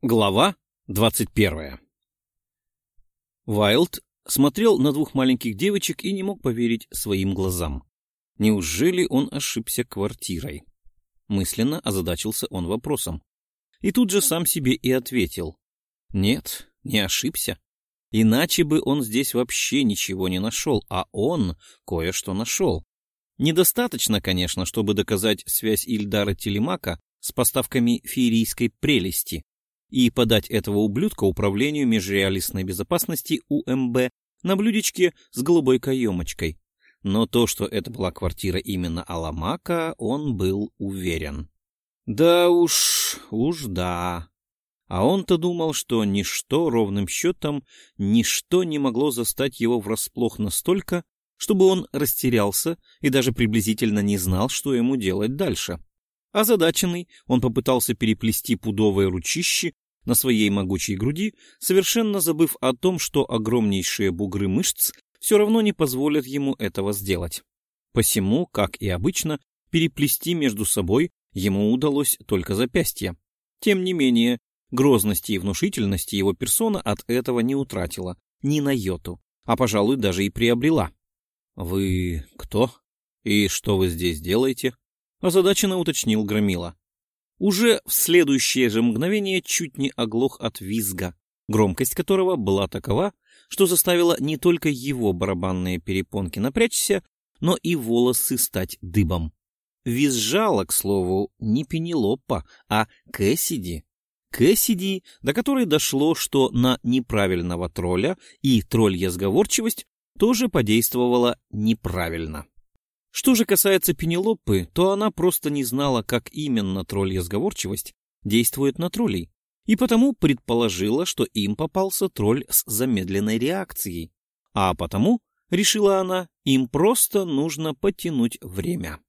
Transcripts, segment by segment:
Глава двадцать первая Вайлд смотрел на двух маленьких девочек и не мог поверить своим глазам. Неужели он ошибся квартирой? Мысленно озадачился он вопросом. И тут же сам себе и ответил. Нет, не ошибся. Иначе бы он здесь вообще ничего не нашел, а он кое-что нашел. Недостаточно, конечно, чтобы доказать связь Ильдара Телемака с поставками феерийской прелести и подать этого ублюдка управлению межреалистной безопасности УМБ на блюдечке с голубой каемочкой. Но то, что это была квартира именно Аламака, он был уверен. Да уж, уж да. А он-то думал, что ничто, ровным счетом, ничто не могло застать его врасплох настолько, чтобы он растерялся и даже приблизительно не знал, что ему делать дальше. Озадаченный, он попытался переплести пудовые ручищи на своей могучей груди, совершенно забыв о том, что огромнейшие бугры мышц все равно не позволят ему этого сделать. Посему, как и обычно, переплести между собой ему удалось только запястье. Тем не менее, грозности и внушительности его персона от этого не утратила, ни на йоту, а, пожалуй, даже и приобрела. «Вы кто? И что вы здесь делаете?» — озадаченно уточнил Громила. Уже в следующее же мгновение чуть не оглох от визга, громкость которого была такова, что заставила не только его барабанные перепонки напрячься, но и волосы стать дыбом. Визжала, к слову, не Пенелопа, а Кэссиди. Кэссиди, до которой дошло, что на неправильного тролля и троллья сговорчивость тоже подействовала неправильно. Что же касается Пенелопы, то она просто не знала, как именно троллья сговорчивость действует на троллей, и потому предположила, что им попался тролль с замедленной реакцией. А потому, решила она, им просто нужно потянуть время.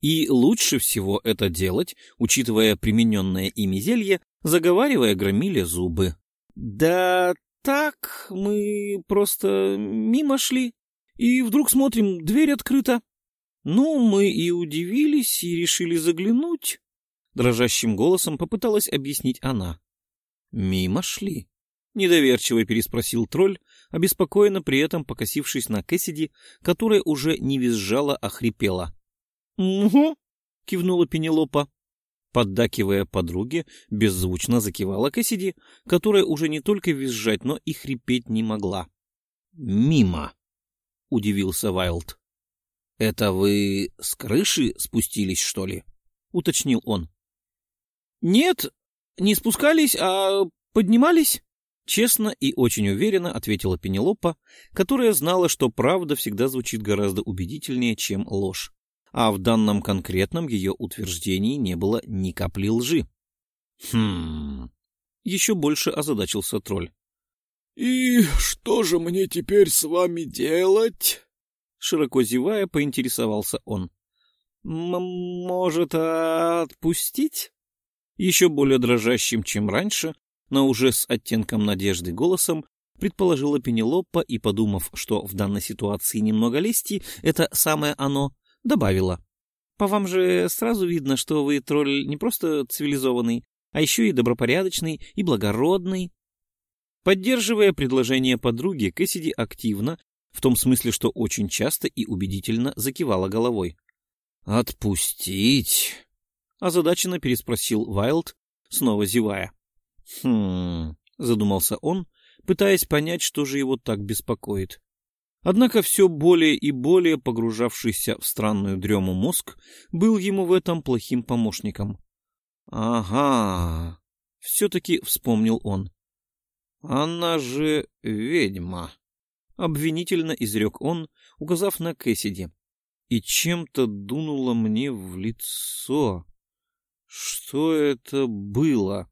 И лучше всего это делать, учитывая примененное ими зелье, заговаривая громиле зубы. «Да так, мы просто мимо шли, и вдруг смотрим, дверь открыта. Ну, мы и удивились, и решили заглянуть». Дрожащим голосом попыталась объяснить она. «Мимо шли?» — недоверчиво переспросил тролль, обеспокоенно при этом покосившись на Кэссиди, которая уже не визжала, а хрипела. «Угу», — кивнула Пенелопа. Поддакивая подруге, беззвучно закивала Кэссиди, которая уже не только визжать, но и хрипеть не могла. «Мимо», — удивился Вайлд. «Это вы с крыши спустились, что ли?» — уточнил он. «Нет, не спускались, а поднимались?» Честно и очень уверенно ответила Пенелопа, которая знала, что правда всегда звучит гораздо убедительнее, чем ложь. А в данном конкретном ее утверждении не было ни капли лжи. «Хм...» Еще больше озадачился тролль. «И что же мне теперь с вами делать?» Широко зевая, поинтересовался он. «Может, отпустить?» Еще более дрожащим, чем раньше, но уже с оттенком надежды голосом, предположила Пенелопа и, подумав, что в данной ситуации немного лести, это самое оно, добавила. «По вам же сразу видно, что вы тролль не просто цивилизованный, а еще и добропорядочный и благородный». Поддерживая предложение подруги, Кэссиди активно, в том смысле, что очень часто и убедительно закивала головой. «Отпустить?» — озадаченно переспросил Вайлд, снова зевая. «Хм...» — задумался он, пытаясь понять, что же его так беспокоит. Однако все более и более погружавшийся в странную дрему мозг был ему в этом плохим помощником. «Ага...» — все-таки вспомнил он. «Она же ведьма!» Обвинительно изрек он, указав на Кэссиди. И чем-то дунуло мне в лицо. Что это было?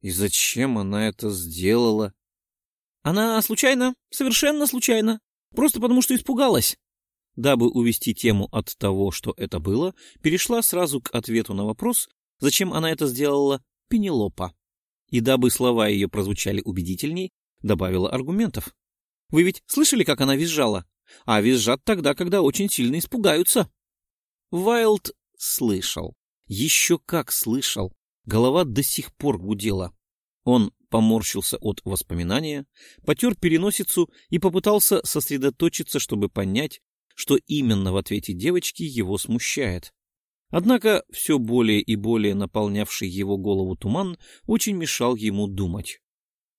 И зачем она это сделала? Она случайно, совершенно случайно, просто потому что испугалась. Дабы увести тему от того, что это было, перешла сразу к ответу на вопрос, зачем она это сделала, Пенелопа. И дабы слова ее прозвучали убедительней, добавила аргументов. Вы ведь слышали, как она визжала? А визжат тогда, когда очень сильно испугаются. Вайлд слышал. Еще как слышал. Голова до сих пор гудела. Он поморщился от воспоминания, потер переносицу и попытался сосредоточиться, чтобы понять, что именно в ответе девочки его смущает. Однако все более и более наполнявший его голову туман очень мешал ему думать.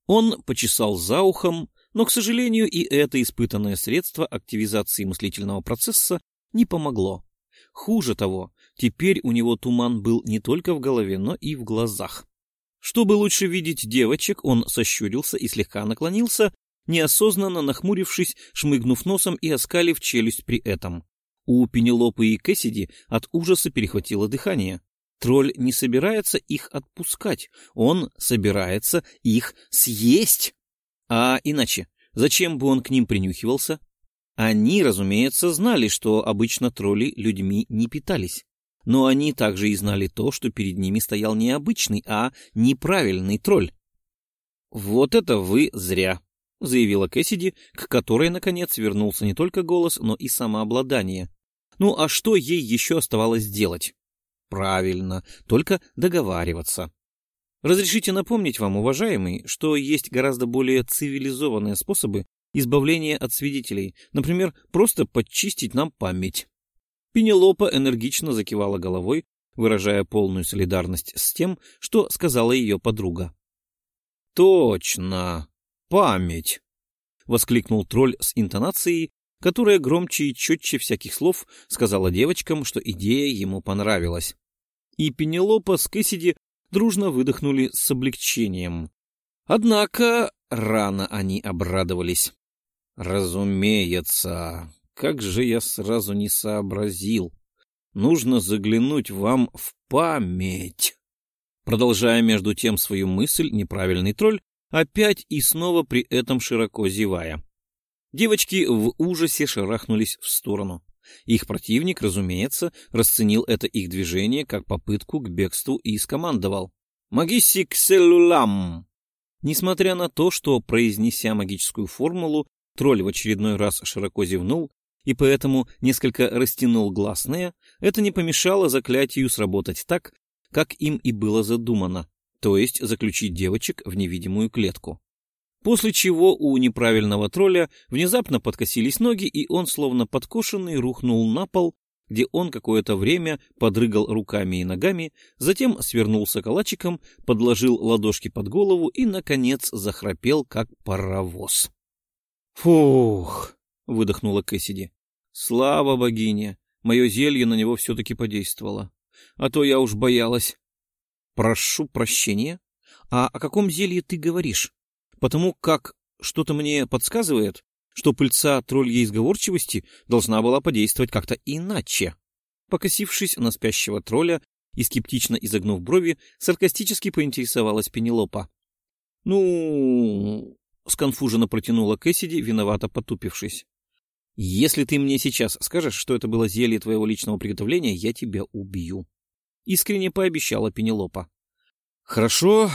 Он почесал за ухом, но, к сожалению, и это испытанное средство активизации мыслительного процесса не помогло. Хуже того, теперь у него туман был не только в голове, но и в глазах. Чтобы лучше видеть девочек, он сощурился и слегка наклонился, неосознанно нахмурившись, шмыгнув носом и оскалив челюсть при этом. У Пенелопы и Кэссиди от ужаса перехватило дыхание. Тролль не собирается их отпускать, он собирается их съесть. А иначе, зачем бы он к ним принюхивался? Они, разумеется, знали, что обычно тролли людьми не питались. Но они также и знали то, что перед ними стоял не обычный, а неправильный тролль. «Вот это вы зря», — заявила Кэссиди, к которой, наконец, вернулся не только голос, но и самообладание. Ну а что ей еще оставалось делать? Правильно, только договариваться. Разрешите напомнить вам, уважаемый, что есть гораздо более цивилизованные способы избавления от свидетелей, например, просто подчистить нам память. Пенелопа энергично закивала головой, выражая полную солидарность с тем, что сказала ее подруга. «Точно! Память!» — воскликнул тролль с интонацией, которая громче и четче всяких слов сказала девочкам, что идея ему понравилась. И Пенелопа с Кэссиди дружно выдохнули с облегчением. Однако рано они обрадовались. «Разумеется, как же я сразу не сообразил. Нужно заглянуть вам в память». Продолжая между тем свою мысль, неправильный тролль опять и снова при этом широко зевая. Девочки в ужасе шарахнулись в сторону. Их противник, разумеется, расценил это их движение как попытку к бегству и скомандовал. «Магисси кселлулам!» Несмотря на то, что, произнеся магическую формулу, тролль в очередной раз широко зевнул и поэтому несколько растянул гласные, это не помешало заклятию сработать так, как им и было задумано, то есть заключить девочек в невидимую клетку после чего у неправильного тролля внезапно подкосились ноги, и он, словно подкошенный, рухнул на пол, где он какое-то время подрыгал руками и ногами, затем свернулся калачиком, подложил ладошки под голову и, наконец, захрапел, как паровоз. «Фух!» — выдохнула Кэссиди. «Слава богине! Мое зелье на него все-таки подействовало. А то я уж боялась». «Прошу прощения. А о каком зелье ты говоришь?» Потому как что-то мне подсказывает, что пыльца тролльей изговорчивости должна была подействовать как-то иначе. Покосившись на спящего тролля и скептично изогнув брови, саркастически поинтересовалась Пенелопа. — Ну... — сконфуженно протянула Кэссиди, виновато потупившись. — Если ты мне сейчас скажешь, что это было зелье твоего личного приготовления, я тебя убью. Искренне пообещала Пенелопа. — Хорошо,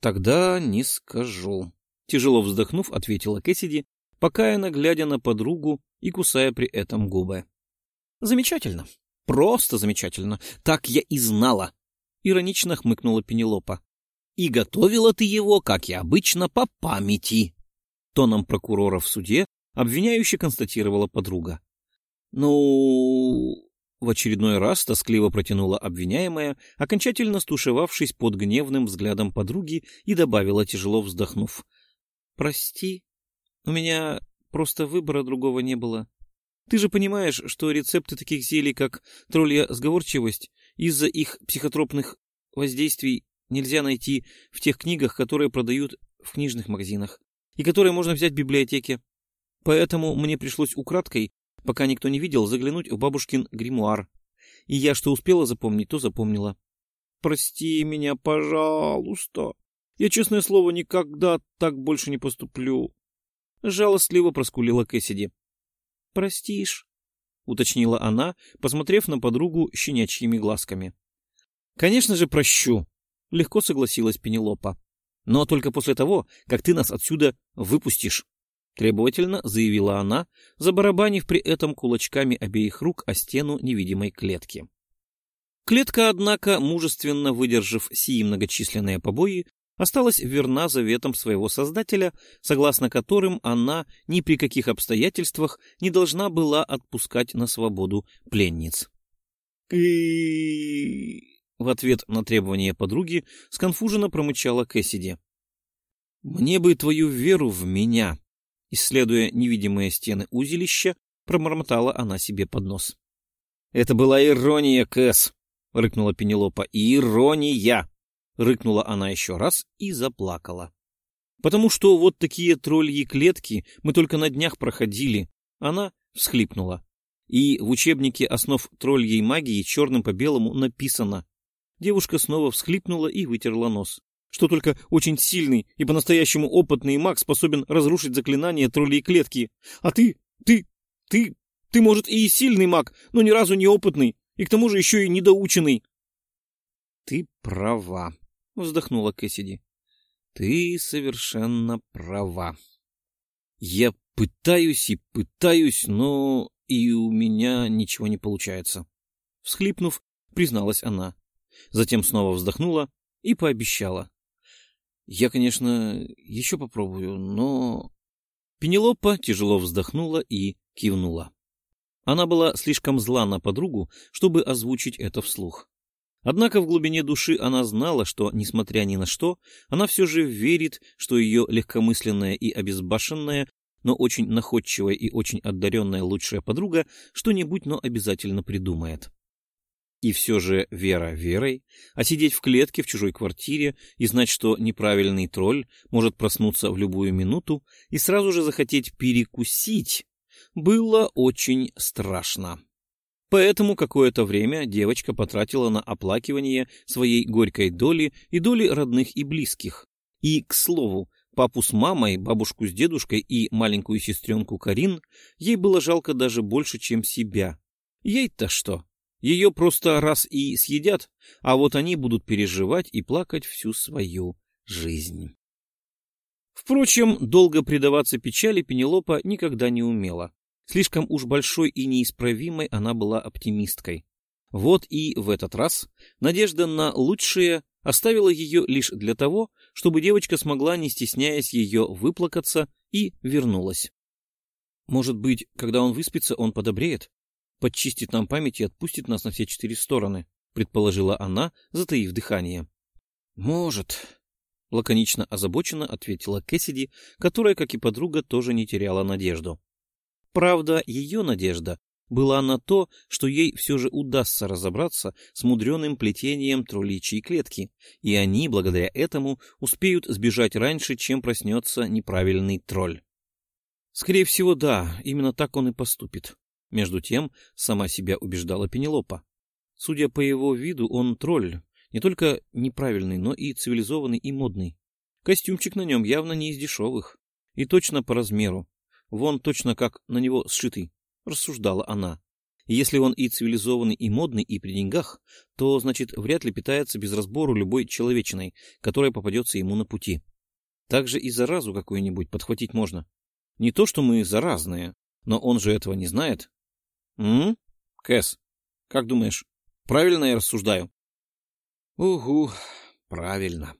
тогда не скажу. Тяжело вздохнув, ответила Кэссиди, покаянно глядя на подругу и кусая при этом губы. «Замечательно. Просто замечательно. Так я и знала!» Иронично хмыкнула Пенелопа. «И готовила ты его, как и обычно, по памяти!» Тоном прокурора в суде обвиняюще констатировала подруга. «Ну...» В очередной раз тоскливо протянула обвиняемая, окончательно стушевавшись под гневным взглядом подруги и добавила, тяжело вздохнув. Прости, у меня просто выбора другого не было. Ты же понимаешь, что рецепты таких зелий, как троллья сговорчивость, из-за их психотропных воздействий нельзя найти в тех книгах, которые продают в книжных магазинах и которые можно взять в библиотеке. Поэтому мне пришлось украдкой, пока никто не видел, заглянуть в бабушкин гримуар. И я что успела запомнить, то запомнила. Прости меня, пожалуйста. Я, честное слово, никогда так больше не поступлю. Жалостливо проскулила Кэссиди. Простишь? уточнила она, посмотрев на подругу щенячьими глазками. Конечно же, прощу, легко согласилась Пенелопа. Но только после того, как ты нас отсюда выпустишь. Требовательно заявила она, забарабанив при этом кулачками обеих рук о стену невидимой клетки. Клетка, однако, мужественно выдержав сии многочисленные побои, осталась верна заветам своего создателя, согласно которым она ни при каких обстоятельствах не должна была отпускать на свободу пленниц. И в ответ на требование подруги сконфуженно промычала Кэссиди. «Мне бы твою веру в меня!» Исследуя невидимые стены узилища, промормотала она себе под нос. «Это была ирония, Кэс!» — рыкнула Пенелопа. «Ирония!» — рыкнула она еще раз и заплакала. «Потому что вот такие тролльи клетки мы только на днях проходили». Она всхлипнула. И в учебнике основ тролльей магии черным по белому написано. Девушка снова всхлипнула и вытерла нос. Что только очень сильный и по-настоящему опытный маг способен разрушить заклинание троллей клетки. А ты, ты, ты, ты, может, и сильный маг, но ни разу не опытный, и к тому же еще и недоученный. — Ты права, — вздохнула Кэссиди. — Ты совершенно права. Я пытаюсь и пытаюсь, но и у меня ничего не получается. Всхлипнув, призналась она. Затем снова вздохнула и пообещала. Я, конечно, еще попробую, но... Пенелопа тяжело вздохнула и кивнула. Она была слишком зла на подругу, чтобы озвучить это вслух. Однако в глубине души она знала, что, несмотря ни на что, она все же верит, что ее легкомысленная и обезбашенная, но очень находчивая и очень одаренная лучшая подруга что-нибудь, но обязательно придумает. И все же вера верой, а сидеть в клетке в чужой квартире и знать, что неправильный тролль может проснуться в любую минуту и сразу же захотеть перекусить, было очень страшно. Поэтому какое-то время девочка потратила на оплакивание своей горькой доли и доли родных и близких. И, к слову, папу с мамой, бабушку с дедушкой и маленькую сестренку Карин ей было жалко даже больше, чем себя. Ей-то что? Ее просто раз и съедят, а вот они будут переживать и плакать всю свою жизнь. Впрочем, долго предаваться печали Пенелопа никогда не умела. Слишком уж большой и неисправимой она была оптимисткой. Вот и в этот раз надежда на лучшее оставила ее лишь для того, чтобы девочка смогла, не стесняясь ее, выплакаться и вернулась. Может быть, когда он выспится, он подобреет? Подчистит нам память и отпустит нас на все четыре стороны, предположила она, затаив дыхание. Может, лаконично озабоченно ответила Кэссиди, которая, как и подруга, тоже не теряла надежду. Правда, ее надежда была на то, что ей все же удастся разобраться с мудреным плетением тролличьей клетки, и они, благодаря этому, успеют сбежать раньше, чем проснется неправильный тролль. Скорее всего, да, именно так он и поступит. Между тем, сама себя убеждала Пенелопа. Судя по его виду, он тролль, не только неправильный, но и цивилизованный и модный. Костюмчик на нем явно не из дешевых. И точно по размеру. Вон точно как на него сшитый, рассуждала она. Если он и цивилизованный, и модный, и при деньгах, то, значит, вряд ли питается без разбору любой человечиной, которая попадется ему на пути. Также и заразу какую-нибудь подхватить можно. Не то, что мы заразные, но он же этого не знает, М? Кэс, как думаешь, правильно я рассуждаю? Угу, правильно.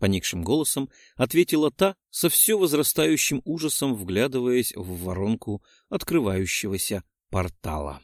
Поникшим голосом ответила та, со все возрастающим ужасом вглядываясь в воронку открывающегося портала.